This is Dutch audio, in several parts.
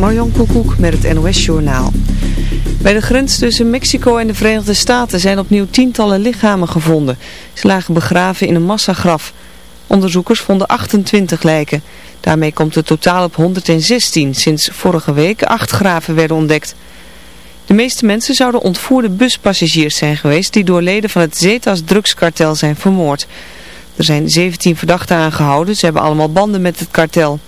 Marjan Koekoek met het NOS Journaal. Bij de grens tussen Mexico en de Verenigde Staten zijn opnieuw tientallen lichamen gevonden. Ze lagen begraven in een massagraf. Onderzoekers vonden 28 lijken. Daarmee komt het totaal op 116 sinds vorige week acht graven werden ontdekt. De meeste mensen zouden ontvoerde buspassagiers zijn geweest die door leden van het Zetas drugskartel zijn vermoord. Er zijn 17 verdachten aangehouden, ze hebben allemaal banden met het kartel.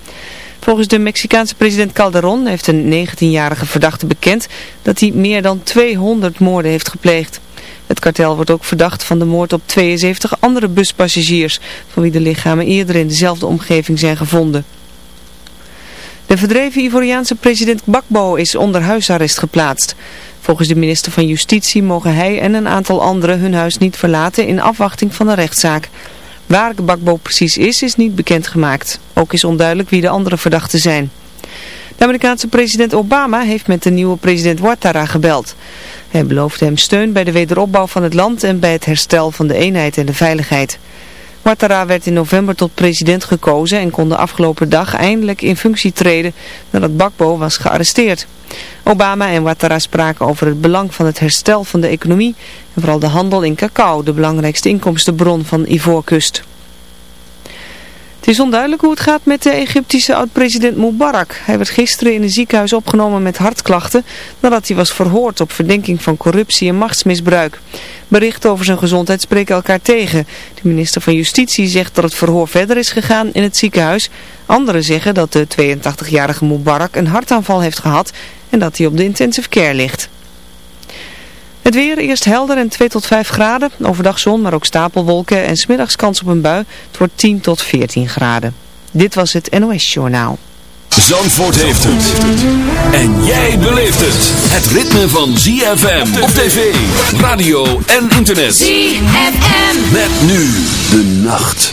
Volgens de Mexicaanse president Calderon heeft een 19-jarige verdachte bekend dat hij meer dan 200 moorden heeft gepleegd. Het kartel wordt ook verdacht van de moord op 72 andere buspassagiers, van wie de lichamen eerder in dezelfde omgeving zijn gevonden. De verdreven Ivoriaanse president Bakbo is onder huisarrest geplaatst. Volgens de minister van Justitie mogen hij en een aantal anderen hun huis niet verlaten in afwachting van de rechtszaak. Waar Gbagbo precies is, is niet bekendgemaakt. Ook is onduidelijk wie de andere verdachten zijn. De Amerikaanse president Obama heeft met de nieuwe president Ouattara gebeld. Hij beloofde hem steun bij de wederopbouw van het land en bij het herstel van de eenheid en de veiligheid. Ouattara werd in november tot president gekozen en kon de afgelopen dag eindelijk in functie treden nadat Bakbo was gearresteerd. Obama en Ouattara spraken over het belang van het herstel van de economie en vooral de handel in cacao, de belangrijkste inkomstenbron van Ivoorkust. Het is onduidelijk hoe het gaat met de Egyptische oud-president Mubarak. Hij werd gisteren in een ziekenhuis opgenomen met hartklachten nadat hij was verhoord op verdenking van corruptie en machtsmisbruik. Berichten over zijn gezondheid spreken elkaar tegen. De minister van Justitie zegt dat het verhoor verder is gegaan in het ziekenhuis. Anderen zeggen dat de 82-jarige Mubarak een hartaanval heeft gehad en dat hij op de intensive care ligt. Het weer eerst helder en 2 tot 5 graden. Overdag zon, maar ook stapelwolken en smiddags kans op een bui. Het wordt 10 tot 14 graden. Dit was het NOS Journaal. Zandvoort heeft het. En jij beleeft het. Het ritme van ZFM op tv, radio en internet. ZFM. Met nu de nacht.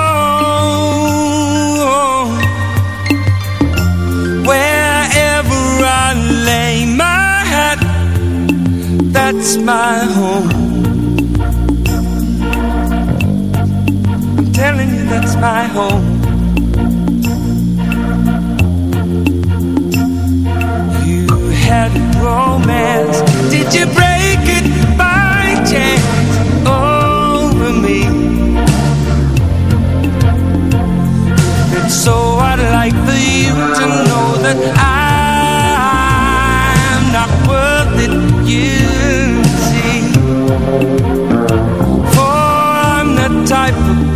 that's my home. I'm telling you, that's my home. You had romance, did you break it by chance over me? so, I'd like for you to know that I'm life.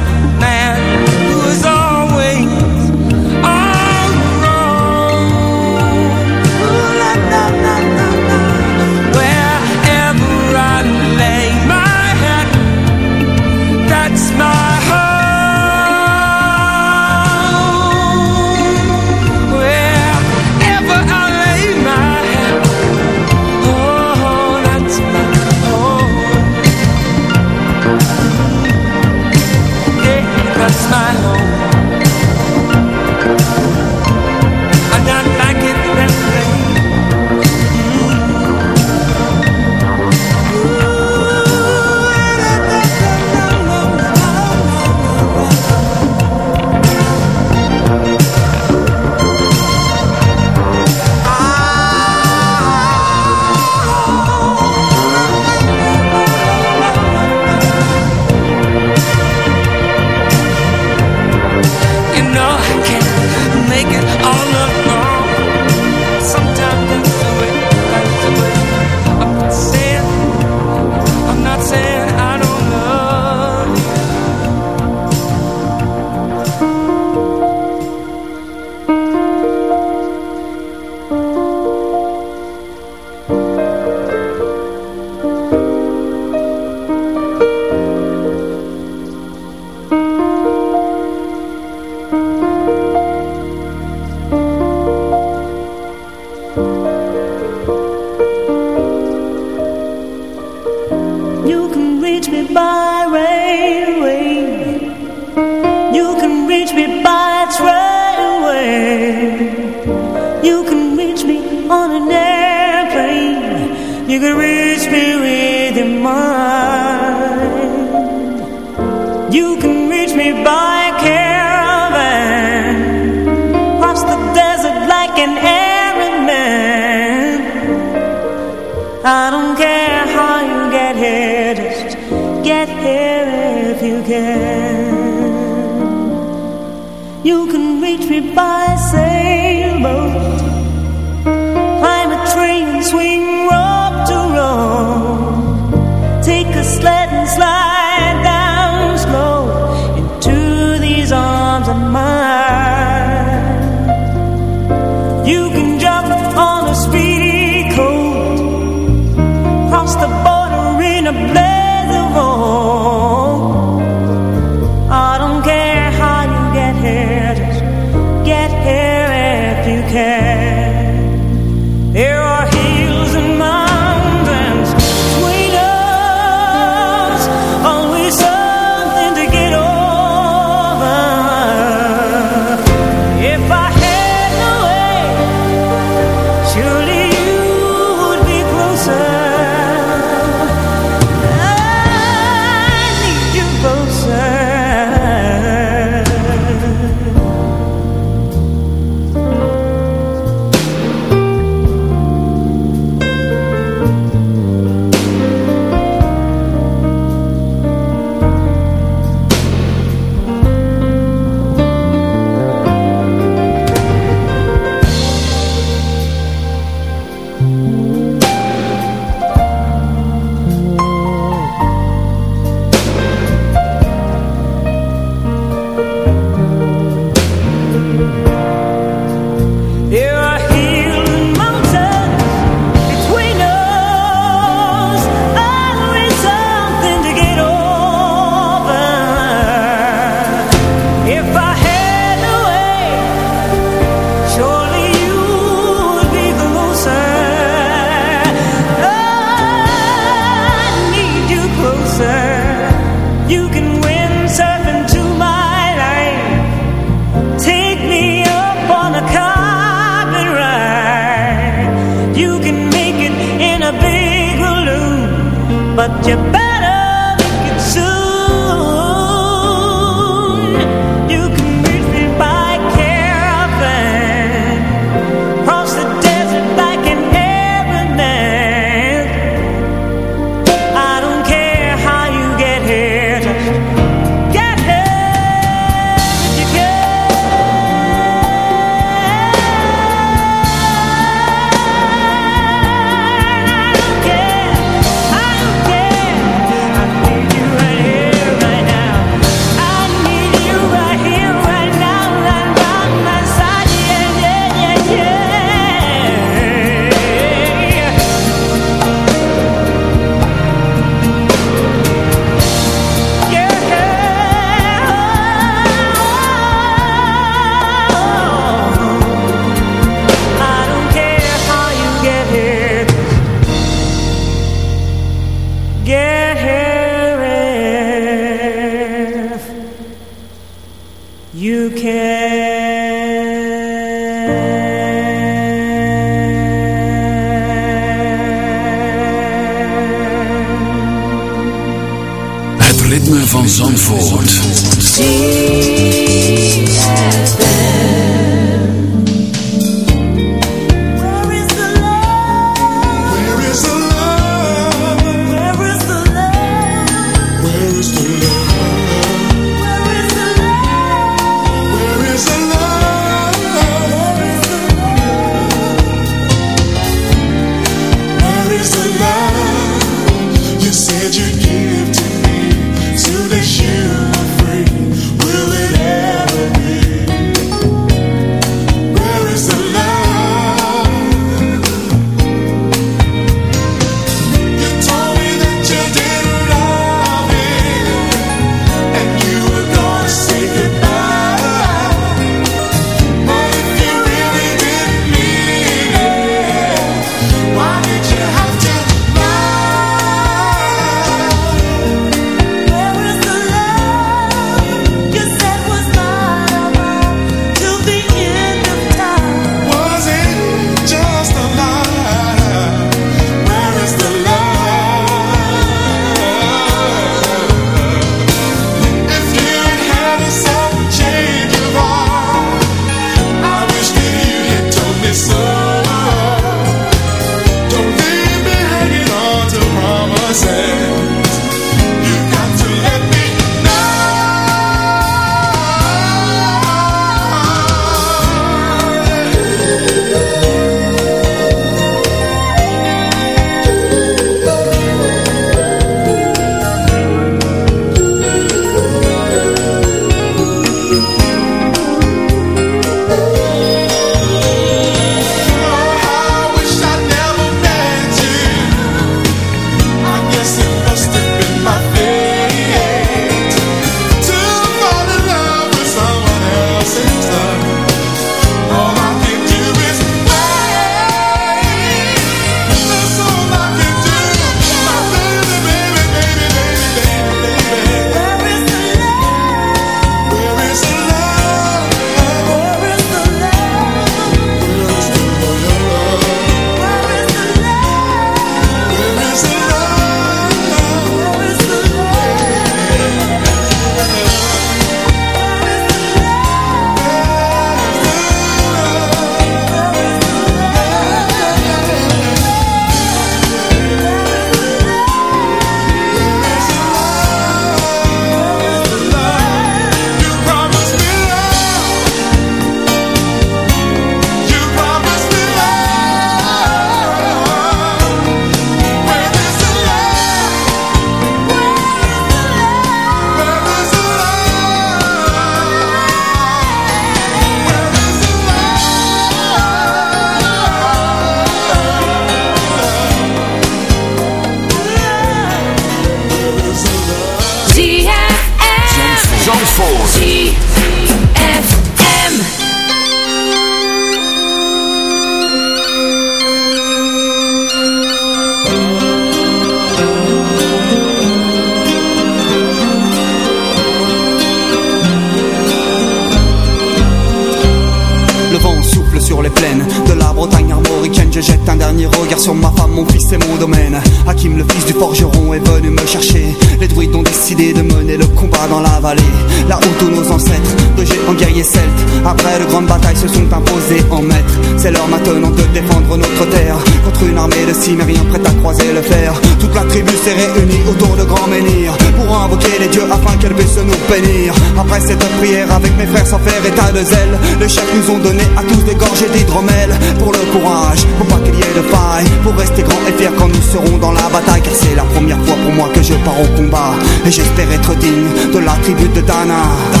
De Dana,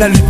del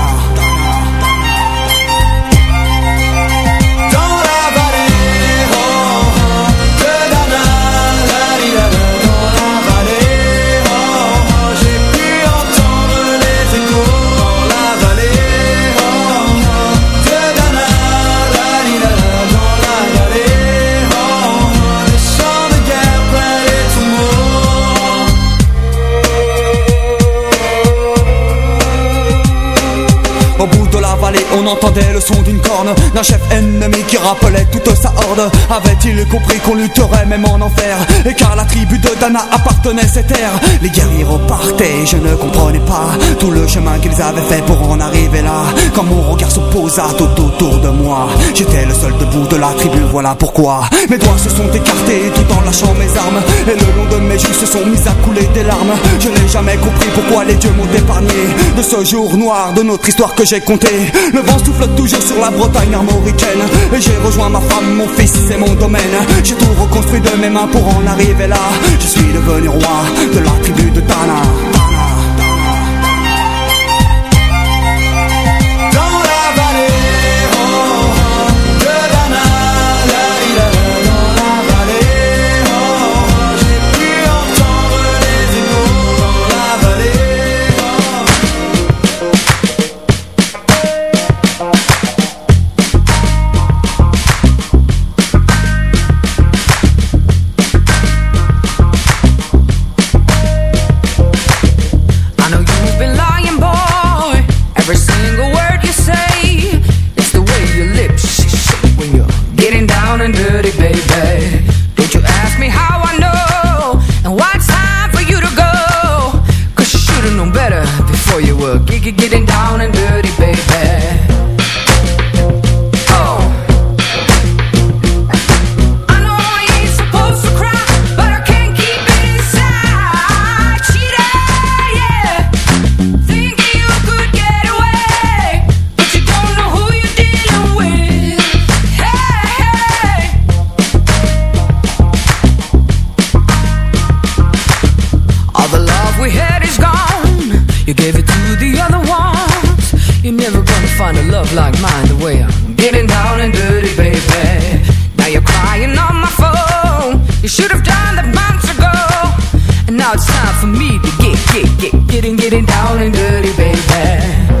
Entendait le son d'une corne D'un chef ennemi qui rappelait toute sa horde. Avait-il compris qu'on lutterait même en enfer? Et car la tribu de Dana appartenait à cette terre Les guerriers repartaient, je ne comprenais pas Tout le chemin qu'ils avaient fait pour en arriver là. Quand mon regard se posa tout autour J'étais le seul debout de la tribu, voilà pourquoi. Mes doigts se sont écartés tout en lâchant mes armes. Et le long de mes joues se sont mis à couler des larmes. Je n'ai jamais compris pourquoi les dieux m'ont épargné. De ce jour noir de notre histoire que j'ai compté Le vent souffle toujours sur la Bretagne armoricaine. Et j'ai rejoint ma femme, mon fils, c'est mon domaine. J'ai tout reconstruit de mes mains pour en arriver là. Je suis devenu roi de la tribu de Tana now it's time for me to get, get, get, getting, getting down and dirty, baby.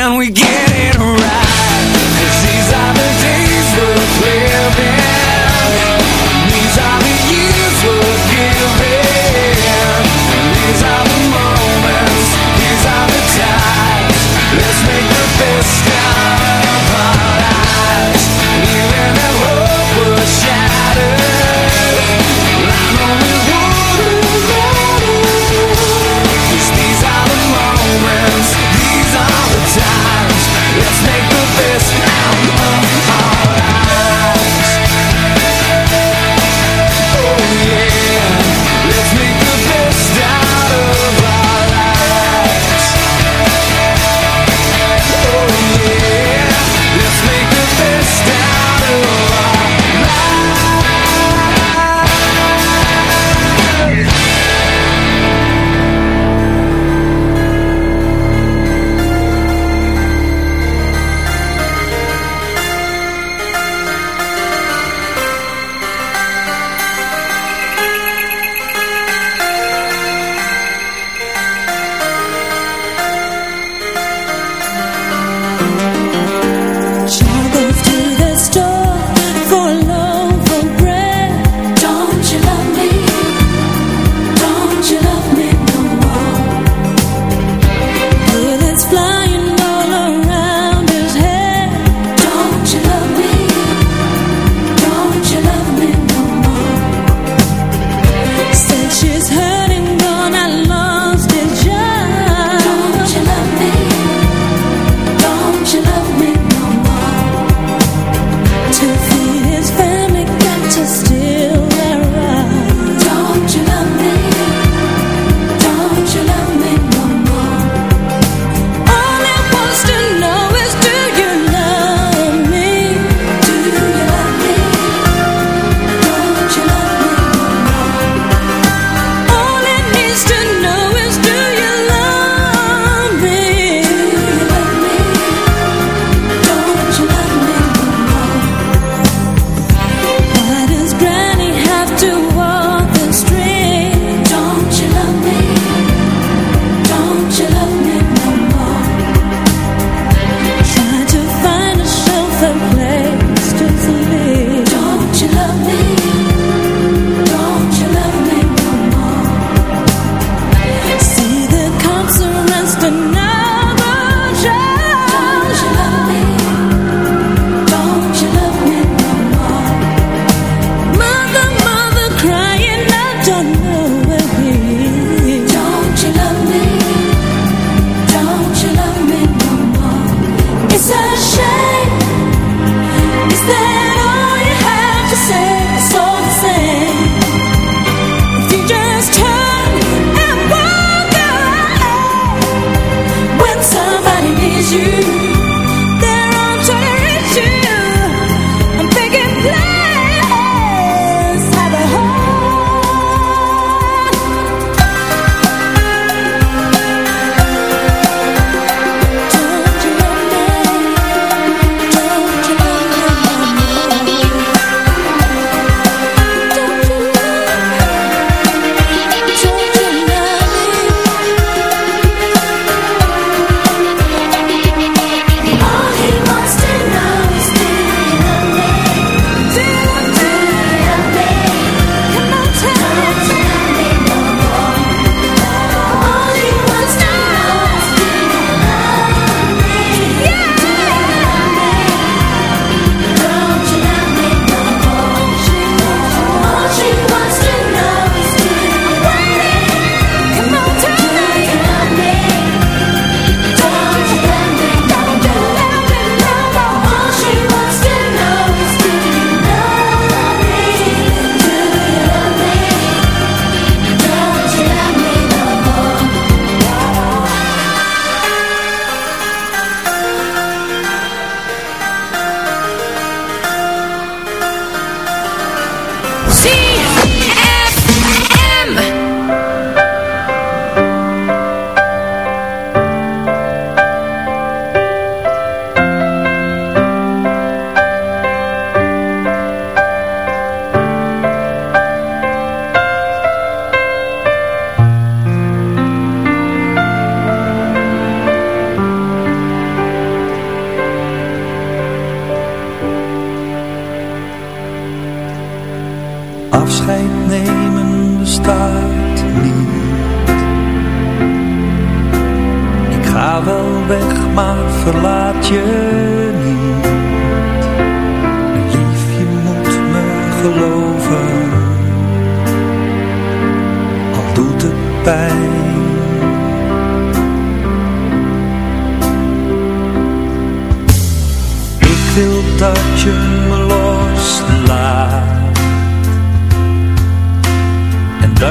can we get it?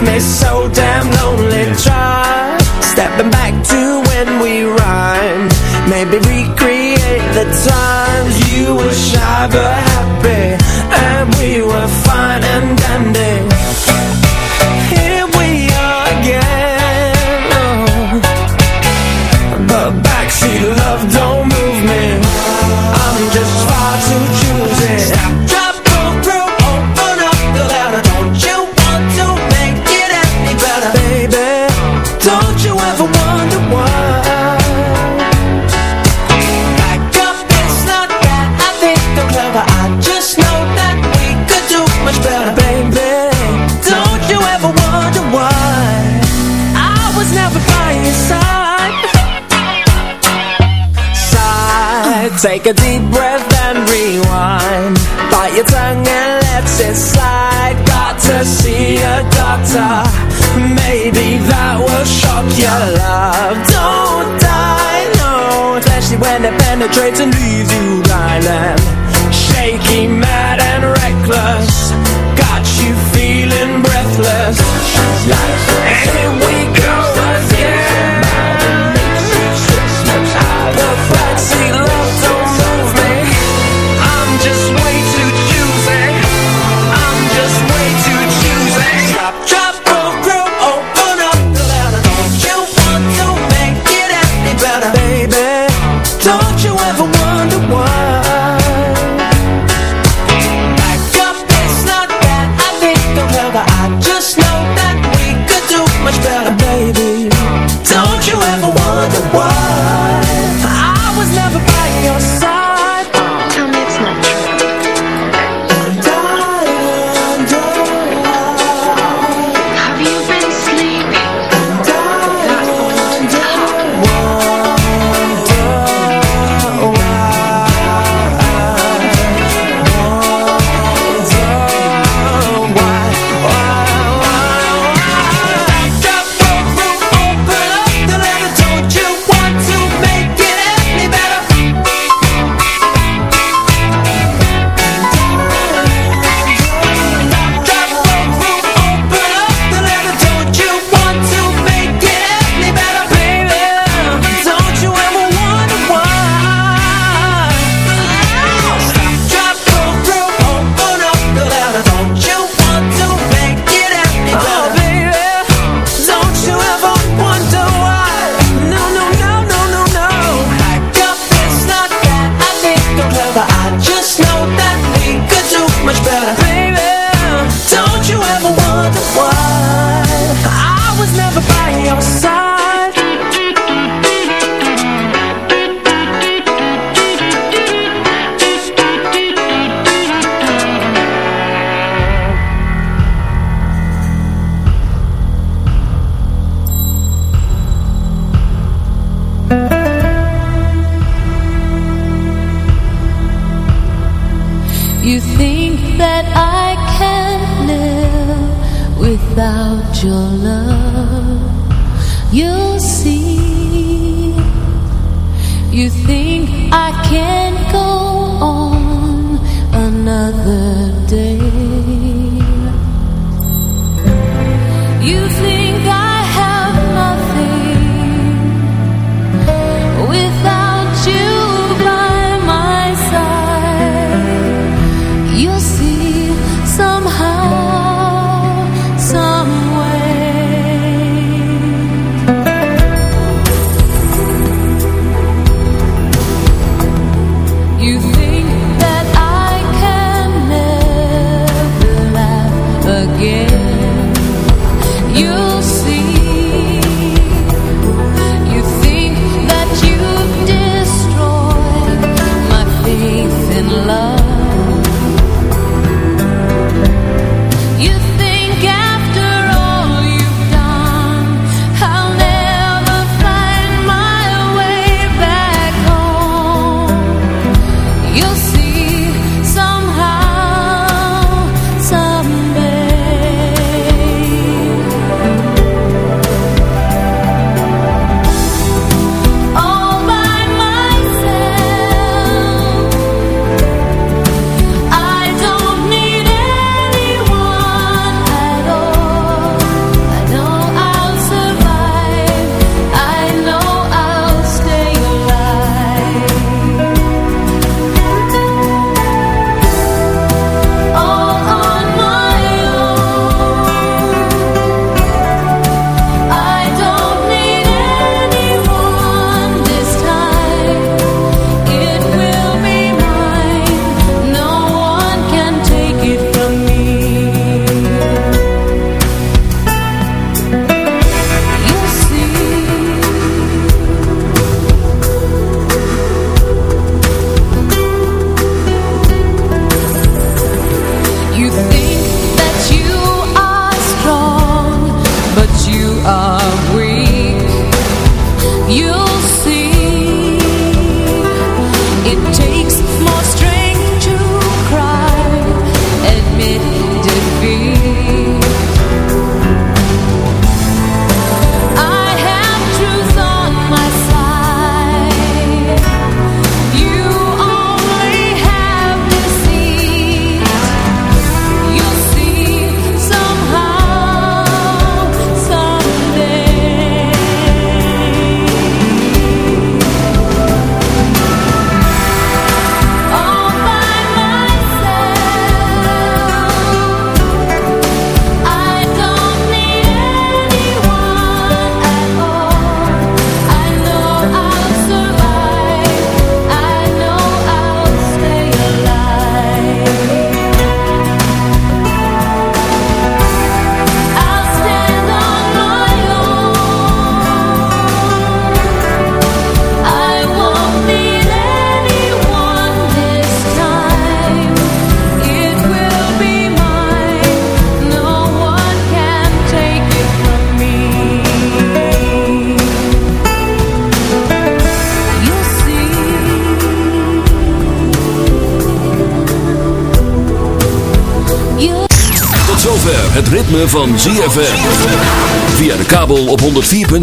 Christmas traits to leave.